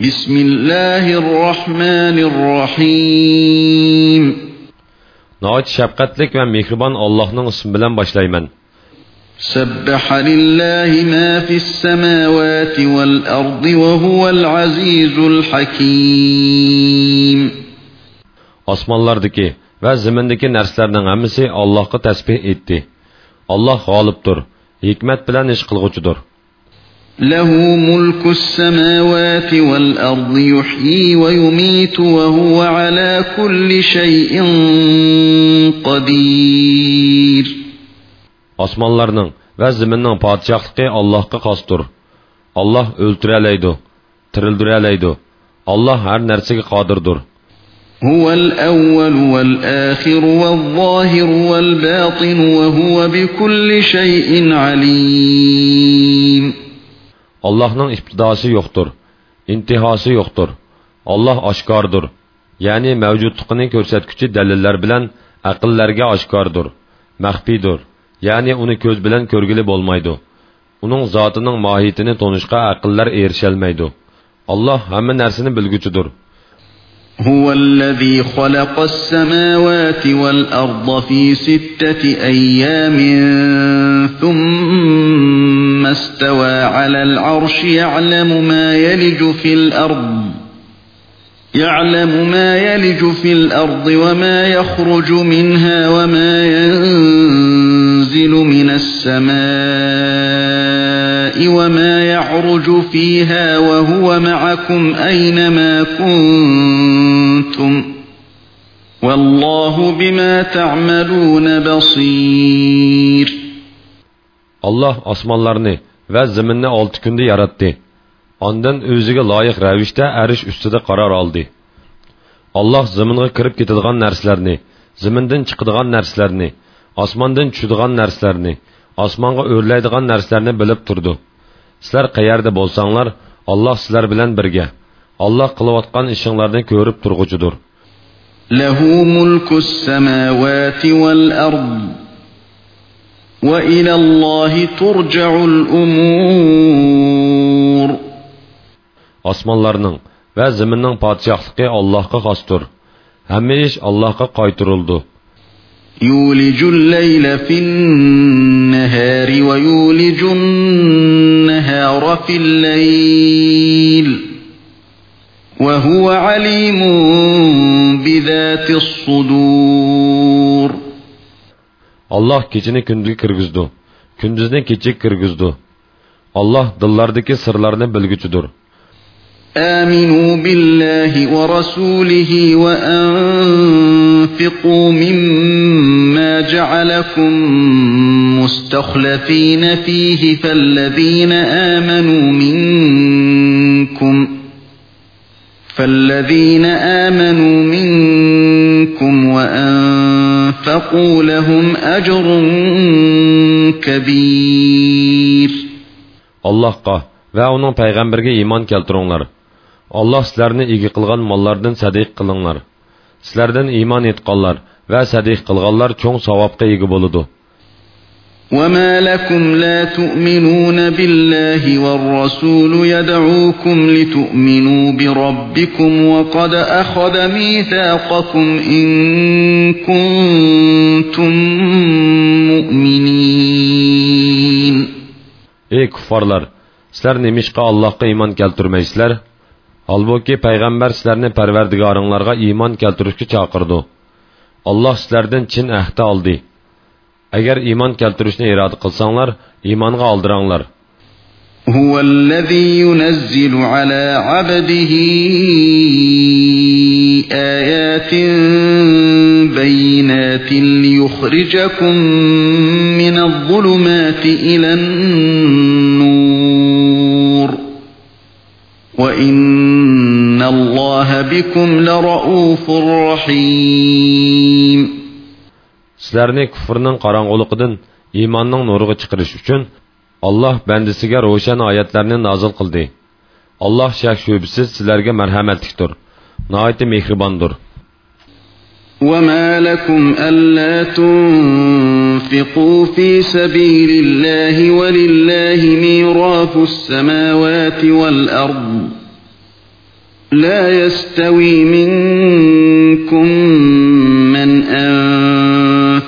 Bismillahirrahmanirrahim. Nəhayət şəfqətlik və mehriban Allahın ismi ilə başlayıram. Səbbaha lillahi ma fis semawati vel ardı ve huvel azizul hakim. Osmanlardakı və zəmindəki nərslərinin hamısı Allahqa təsbih etdi. Allah qalibdir, hikmət bilən iş qılğucudur. له ملك السماوات والأرض يحيي ويميت وهو على كل شيء قدير Osmonlarning va ziminning podshohligi Allohga xosdir. Alloh o'ltiralaydi, tirildiraydi. Alloh har narsaga qodirdir. هو الأول والآخر والظاهر والباطن وهو بكل شيء عليم Allah'ın ibtidası yoktur, intihası yoktur. Allah aşkardır. Yani mevcutluğunu görsetkücü deliller bilen akıllarga aşkardır, mehbidir. Yani onu köz bilen körgülü olmaydı. Onun zatının mahiyetini tonuşka akıllar erişelmeydi. Allah hemen nersini bilgücüdür. هو الذي خلق السماوات والأرض في ستة أيام ثم استوى على العرش يعلم ما يلج في الأرض يعلم ما يلج في الأرض وما يخرج منها وما ينزل من السماء وما يعرج فيها وهو معكم أينما كنتم والله بما تعملون بصير. Allah osmonlarni va ziminni olti kunda yaratdi. Ondan o'ziga loyiq ravishda arish ustida qaror oldi. Alloh ziminga kirib ketadigan narsalarni zimindan chiqadigan narsalarni osmondan tushadigan narsalarni osmonga o'rlaydigan narsalarni bilib turdi. Sizlar qayerda bo'lsanglar alloh sizlar bilan birga. Alloh qilayotgan ishinglarni ko'rib turg'uchidir. Lahu mulku samawati val ard. وإلى الله ترجع الأمور Osmanlarının və zəminin padşahlığı Allahqa xastır. Həmmə iş Allahqa qaytırıldı. يُولِجُ اللَّيْلَ فِي النَّهَارِ وَيُولِجُ النَّهَارَ فِي اللَّيْلِ وَهُوَ عَلِيمٌ بِذَاتِ الصُّدُورِ Allah kechini kunduzga kirgizdi, kunduzni kechaga kirgizdi. Alloh dillardagi sirlarni bilguchidir. آمنوا بالله ورسوله وأنفقوا مما جعلكم مستخلفين فيه فالذين آمنوا منكم فالذين آمنوا منكم وأنفقوا لهم أجر كبير Allohga va uning payg'ambariga iymon keltiringlar. Alloh sizlarni ega qilgan mollardan sadiq qilinglar. Sizlardan iymon etganlar va sadiq qilganlar cho'ng savobga ega bo'ladi. وما لكم لا تؤمنون بالله والرسول يدعوكم لتؤمنوا بربكم وقد أخذ ميثاقكم إن كنتم مؤمنين Ey kuffarlar, sizlar nemishqa Allohga iymon keltirmaysizlar? Holbuki payg'ambar sizlarni Parvardigoringlarga iymon keltirishga chaqirdi. Alloh sizlardan chin ahd oldi. Agar iymon keltirishni iroda qilsanglar, iymonga oldiranglar. هو الذي ينزل على عبده آيات بينات ليخرجكم من الظلمات إلى النور وإن الله بكم لرؤوف رحيم Sizlarni kufrning qorong'uligidan iymonning nuriga chiqarish uchun Alloh bandisiga ro'shan oyatlarni nozil qildi. Alloh shak shubsiz sizlarga marhamatlikdir, nihoyat mehribondir. وما لكم ألا تنفقوا في سبيل الله ولله ميراث السماوات والأرض لا يستوي منكم من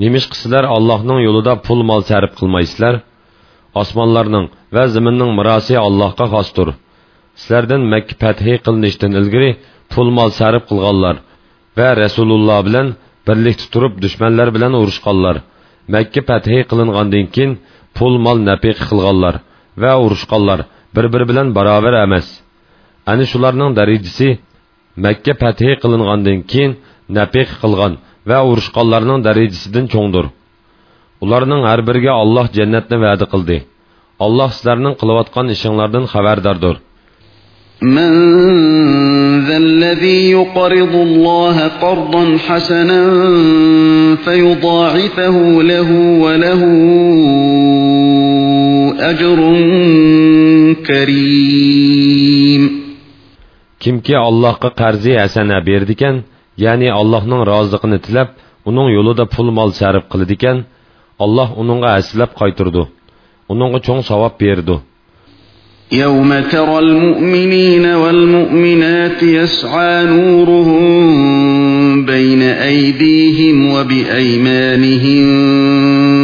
Немишқы сілер Аллахның yolida pul mal sərif qılmaysizlər? Osmonlarning va zaminning mirosi Allohga xosdir. Sizlardan Makka fathi qilinishdan ilgari pul mol sarf qilganlar va Rasululloh bilan birlikda turib dushmanlar bilan urushganlar. Makka fathi qilingandan keyin pul mol nafiq qilganlar va urushganlar bir-biri bilan barobar emas. Ani shularning darajasi Makka fathi qilingandan keyin nafiq qilgan və uruşqanlarının dərəcəsindən çoğundur. Onların hər birgə Allah cənnətni vədi qıldı. Allah sizlərinin qılıvatqan işinlərdən xəbərdardır. Mən zəlləzi yuqridullaha qardan hasanan feyudâifehu lehu və lehu əcrun kərim. Kim ki Allahqa qərzi həsənə verdikən, ya'ni Allohning roziligini tilab, uning yo'lida pul mol sarf qiladikan, Alloh uningga aslab qaytirdi. Uningga cho'ng savob berdi. يوم ترى المؤمنين والمؤمنات يسعى نورهم بين أيديهم وبأيمانهم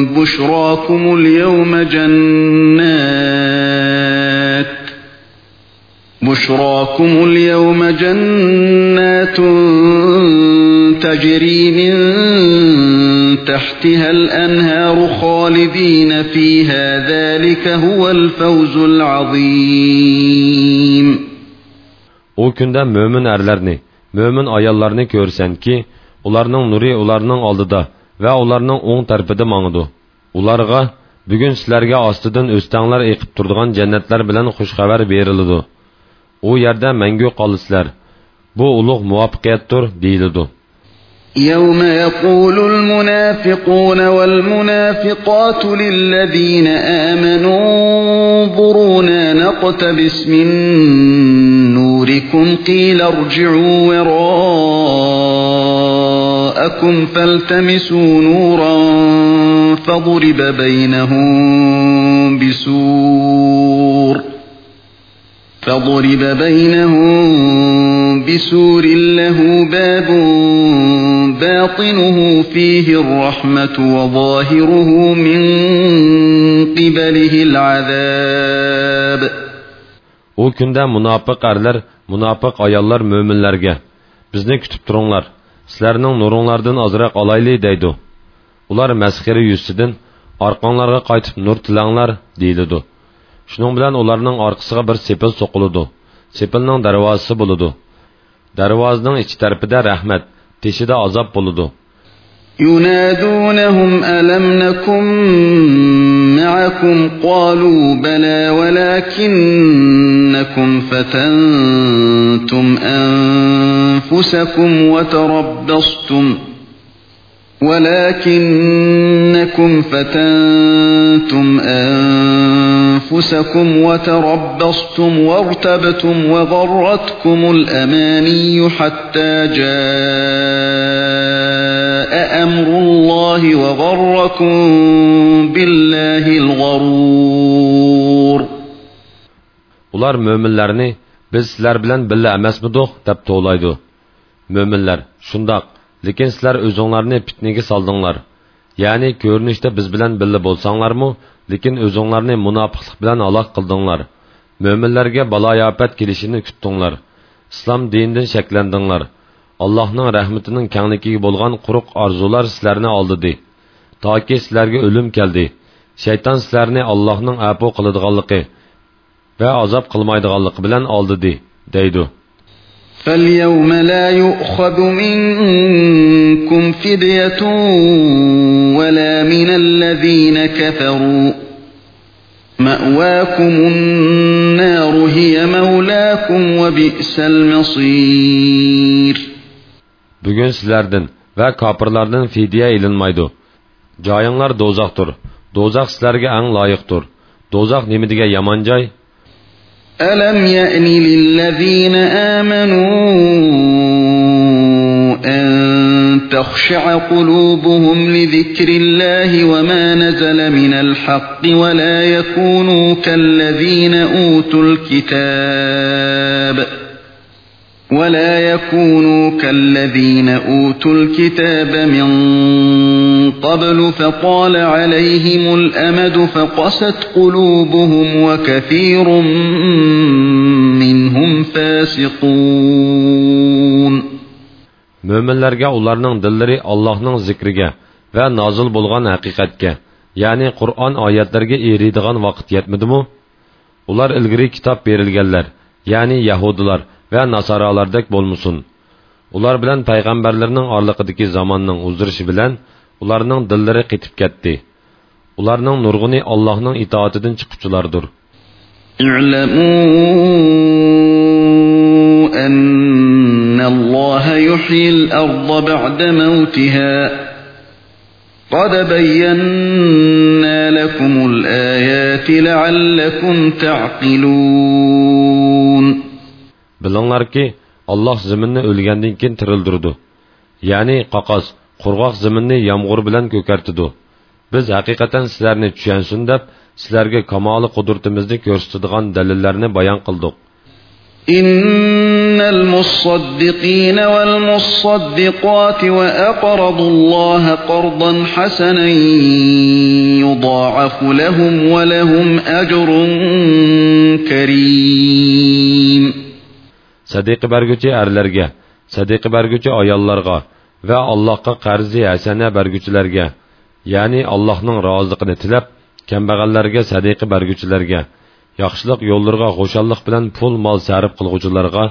بشراكم اليوم جنات بشراكم اليوم جنات تجري من تحتها الأنهار خالدين فيها ذلك هو الفوز العظيم O kunda mo'min erlarni, mo'min ayollarni ko'rsanki, ularning nuri ularning oldida va ularning o'ng tarafida mangidi. Ularga bugun sizlarga ostidan o'stanglar eqib turadigan jannatlar bilan xush xabar beriladi. U yerda mangu qolisizlar. Bu ulug' muvaffaqiyatdir deyiladi. يوم يقول المنافقون والمنافقات للذين آمنوا انظرونا نقتبس من نوركم قيل ارجعوا وراءكم فالتمسوا نورا فضرب بينهم بسور فضرب بينهم بسور له باب باطنه فيه الرحمة وظاهره من قبله العذاب U kunda munofiq erlar, munofiq ayollar mo'minlarga bizni kutib turinglar. Sizlarning nuringlardan ozroq olayli deydi. Ular masxira yuzidan orqanglarga qaytib nur tilanglar deyiladi. Shuning bilan ularning orqasiga bir sepil so'qiladi. Sepilning darvozasi bo'ladi. Darvozaning ichi tarafida rahmat, teshida azob bo'ladi. ينادونهم ألم نكن معكم قالوا بلى ولكنكم فتنتم أنفسكم وتربصتم ولكنكم فتنتم أنفسكم وتربصتم وارتبتم وغرتكم الأماني حتى جاء أمر الله وغركم بالله الغرور Ular mo'minlarni biz sizlar bilan billa emasmidik deb to'laydi. Mo'minlar shundoq lekin sizlar o'zinglarni fitnaga soldinglar. Ya'ni ko'rinishda biz bilan birga bo'lsanglarmi lekin o'zinglarni munofiqlik bilan aloq qildinglar. Mo'minlarga baloyofat kelishini kutdinglar. İslom dinidan shaklandinglar allohning rahmatining kengligiga bo'lgan quruq orzular sizlarni oldidi toki sizlarga o'lim keldi. Shayton sizlarni allohning apu qiladiganligi va azob qilmaydiganligi bilan oldidi deydi فاليوم لا يؤخذ منكم فدية ولا من الذين كفروا مأواكم النار هي مولاكم وبئس المصير Bugun sizlardan va kofirlardan fidya ilinmaydi. Joyinglar do'zaxdir. Do'zax sizlarga eng loyiqdir. Do'zax nima degan yomon joy? ألم يأن للذين آمنوا أن تخشع قلوبهم لذكر الله وما نزل من الحق ولا يكونوا كالذين أوتوا الكتاب ولا يكونوا كالذين أوتوا الكتاب من قبل فطال عليهم الأمد فقست قلوبهم وكثير منهم فاسقون mo'minlarga ularning dillari allohning zikriga va nozil bo'lgan haqiqatga ya'ni qur'on oyatlariga eriydigan vaqt yetmidimi ular ilgari kitob berilganlar ya'ni yahudilar va nasoralardek bo'lmasin ular bilan payg'ambarlarning orliqidagi zamonning uzdirishi bilan ularning dillari qetib ketdi ularning nurg'uni allohning itoatidan chiquvchilardir أن الله يحيي الأرض بعد موتها قد بينا لكم الآيات لعلكم تعقلون Bilinglarki, Alloh zaminni o'lgandan keyin tirildirdi. Ya'ni qaqos, qurg'oq zaminni yomg'ir bilan ko'kartidi. Biz haqiqatan sizlarni tushunsin deb, sizlarga kamoli qudratimizni ko'rsatadigan dalillarni bayon qildik. إن المصدقين والمصدقات وأقرضوا الله قرضا حسنا يضاعف لهم ولهم أجر كريم sadiqa berguchi erlarga sadiqa berguchi ayollarga va allohga qarzi hasana berguchilarga ya'ni allohning roziligini tilab kambag'allarga sadiqa berguchilarga yaxshilik yo'llariga xo'shallik bilan pul mol sarf qilg'uvchilarga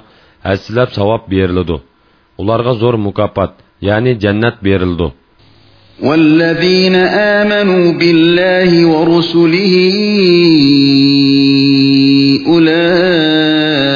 hassilab savob beriladi ularga zo'r mukofot ya'ni jannat berildi والذين آمنوا بالله ورسله أولئك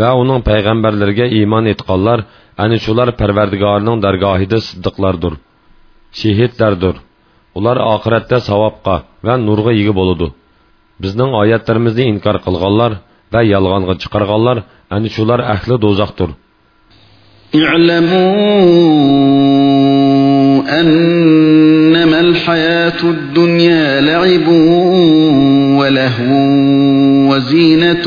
va uning payg'ambarlariga iymon etqanlar ana shular parvardigorining dargohida siddiqlardir shehidlardir ular oxiratda savobga va nurga ega bo'ladi bizning oyatlarimizni inkor qilganlar va yolg'onga chiqarganlar ana shular ahli do'zaxdir اعلموا أنما الحياة الدنيا لعب ولهو وزينة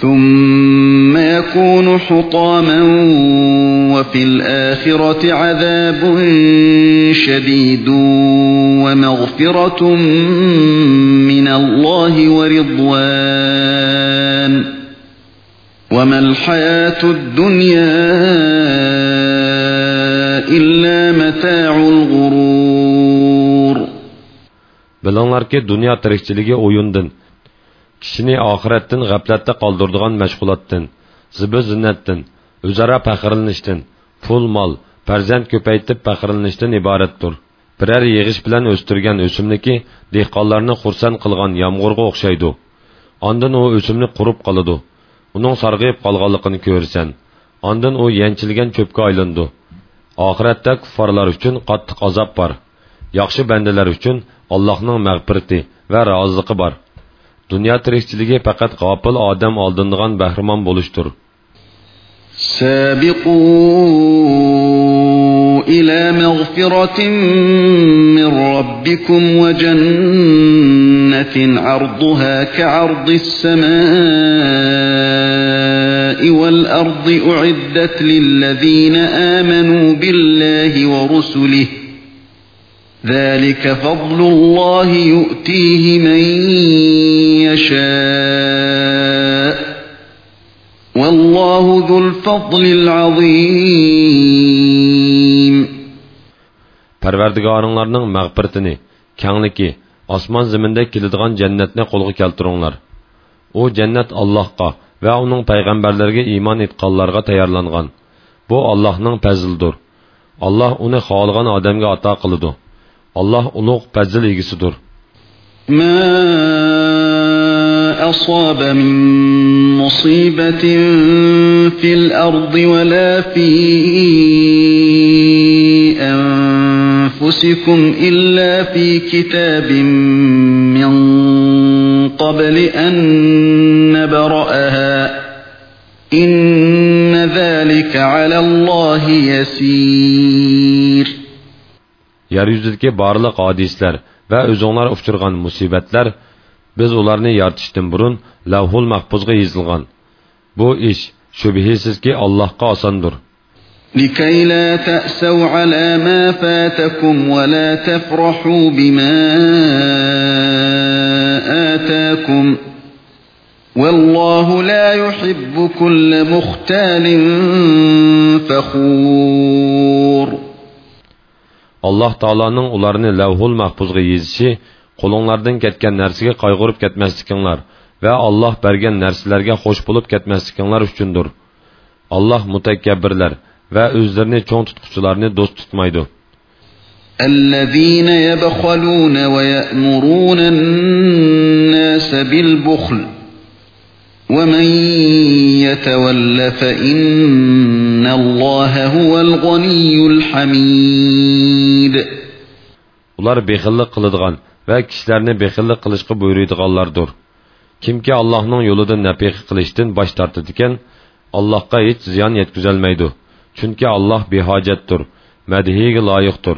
ثم يكون حطاما وفي الآخرة عذاب شديد ومغفرة من الله ورضوان. وما الحياة الدنيا إلا متاع الغرور. Bilinglarki dunyo tirikchiligi o'yindan kishini oxiratdan g'aflatda qoldiradigan mashg'ulotdan zibi zinnatdan o'zaro faxrlanishdan pul mol farzand ko'paytib faxrlanishdan iboratdir biror yig'ish bilan o'stirgan o'simliki dehqonlarni xursand qilgan yomg'irga o'xshaydi ondan u o'simlik qurib qoladi uning sarg'ayib qolganligini ko'rsan ondan u yanchilgan cho'pga aylandi oxiratda kuffarlar uchun qattiq azob bor yaxshi bandalar uchun allohning mag'firati va roziligi bor dunyo tirikchiligi faqat g'ofil odam oldindigan bahramon bo'lishdir. إلى مغفرة من ربكم وجنة عرضها كعرض السماء والأرض أعدت للذين آمنوا بالله ورسله ذلك فضل الله يؤتيه من يشاء والله ذو الفضل العظيم Parvardigoringlarning mag'firatini, kengligi, osmon zaminda keladigan jannatni qo'lga keltiringlar. U jannat Allohga va uning payg'ambarlariga iymon etganlarga tayyorlangan. Bu Allohning fazlidir. Alloh uni xohlagan odamga ato qiladi. Alloh ulug' fazl egisidir. ما أصاب من مصيبة في الأرض ولا في أنفسكم إلا في كتاب من قبل أن نبرأها إن ذلك على الله يسير Yeryüzüdeki barlıq hadislər və özünlər uçurğan musibətlər biz ularni yaratishdan burun lavhul mahfuzga yozilgan bu ish shubhisizki allohga osondir لكي لا تأسوا على ما فاتكم ولا تفرحوا بما آتاكم والله لا يحب كل مختال فخور alloh taoloning ularni lavhul mahfuzga yezishi qo'linglardan ketgan narsaga qayg'urib ketmaslikinglar va Alloh bergan narsalarga xush bo'lib ketmaslikinglar uchundir. Alloh mutakabbirlar va o'zlarini cho'ng tutquchilarni do'st tutmaydi. الذين يبخلون ويأمرون الناس بالبخل ومن يتول فإن الله هو الغني الحميد Ular bexillik qiladigan va kishilarni bexillik qilishga buyuradiganlardir. kimki allohning yo'lidan nafiqa qilishdan bosh tortadi ekan allohga hech ziyon yetkazolmaydi chunki alloh behojatdir madhiga loyiqdir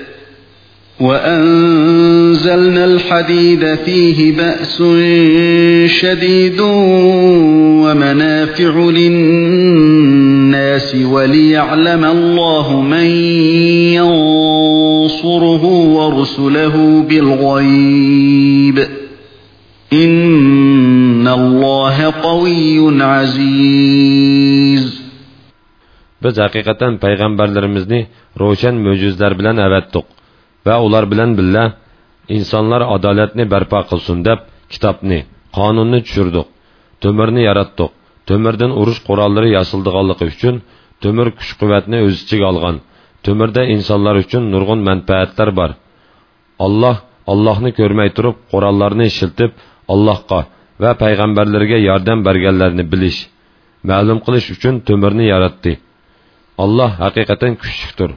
وأنزلنا الحديد فيه بأس شديد ومنافع للناس وليعلم الله من ينصره ورسله بالغيب إن الله قوي عزيز Biz haqiqatan payg'ambarlarimizni ro'shan mo'jizlar bilan avatdiq. Va ular bilan billa insonlar adolatni barpo qilsin deb kitobni qonunni tushirdik to'mirni yaratdik to'mirdan urush qurollari yasildiganligi uchun to'mir kuch quvvatni o'z ichiga olgan to'mirda insonlar uchun nurg'un manfaatlar bor alloh allohni ko'rmay turib qurollarni ishiltib allohga va payg'ambarlarga yordam berganlarni bilish ma'lum qilish uchun to'mirni yaratdi alloh haqiqatan kuchlidir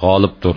g'olibdir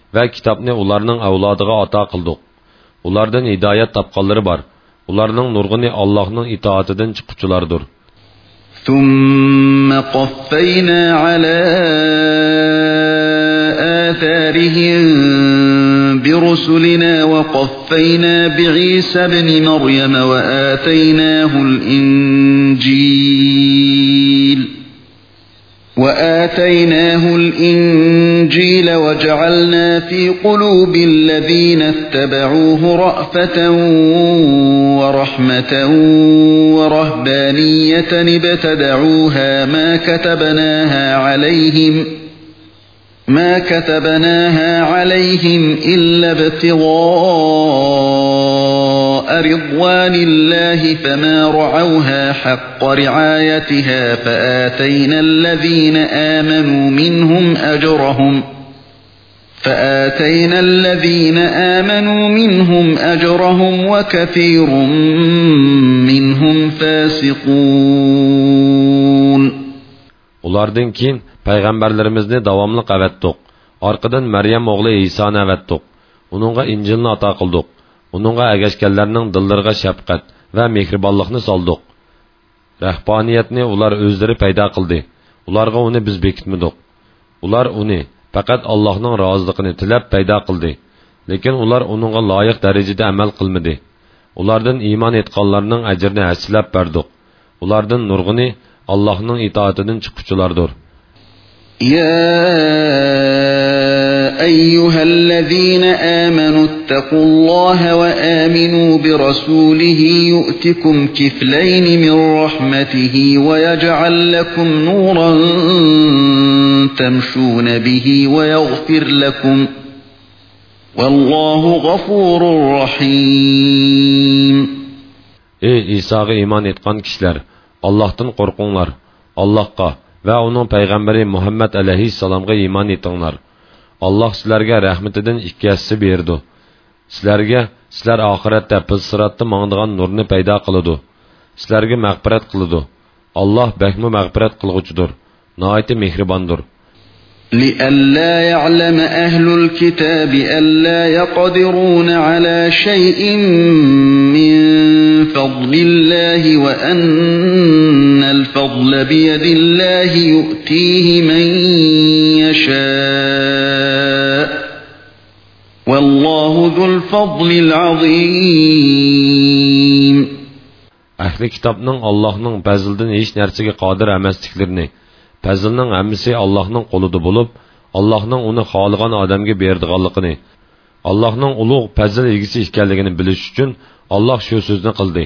va kitobni ularning avlodiga ato qildik ulardan hidoyat topganlari bor ularning nurg'uni allohning itoatidan chiquvchilardir ثم قفينا على آثارهم برسلنا وقفينا بعيسى ابن مريم وآتيناه الإنجيل وآتيناه الإنجيل وجعلنا في قلوب الذين اتبعوه رأفة ورحمة ورهبانية ابتدعوها ما كتبناها عليهم ما كتبناها عليهم إلا ابتغاء رضوان الله فما رعوها حق رعايتها فآتينا الذين آمنوا منهم أجرهم فآتينا الذين آمنوا منهم أجرهم وكثير منهم فاسقون Ulardan keyin payg'ambarlarimizni davomli qavatdiq. Orqadan Maryam o'g'li Isoni avatdiq. Uningga Injilni ato qildik. Uningga agashganlarning dillariga shafqat va mehribonlikni soldik. Rahboniyatni ular o'zlari paydo qildi. Ularga uni biz bekitmadik. Ular uni faqat Allohning roziligini tilab paydo qildi. Lekin ular uningga loyiq darajada amal qilmadi. Ulardan iymon etganlarning ajrini hasilab berdik. Ulardan nurg'ini Allohning itoatidan chiquvchilardir. يا أيها الذين آمنوا اتقوا الله وآمنوا برسوله يؤتكم كفلين من رحمته ويجعل لكم نورا تمشون به ويغفر لكم والله غفور رحيم Ey İsa'ga iman etgan kişiler, Allah'tan korkunlar, Allah'a va uning payg'ambari muhammad alayhissalomga iymon etinglar alloh sizlarga rahmatidan ikki yassi berdi sizlarga sizlar oxiratda biz siratda mongdigan nurni paydo qiladi sizlarga mag'firat qiladi alloh bakmu mag'firat qilg'uchidir noiti mehribondir لئلا يعلم أهل الكتاب ألا يقدرون على شيء من فضل الله وأن الفضل بيد الله يؤتيه من يشاء Vallahu zul fadlil azim. Ahli kitabning Allohning fazlidan hech narsaga qodir emasliklarini, fazlning hammasi Allohning qo'lida bo'lib, Allohning uni xohlagan odamga berdiganligini, Allohning ulug' fazl egisi ekanligini bilish uchun Alloh shu so'zni qildi.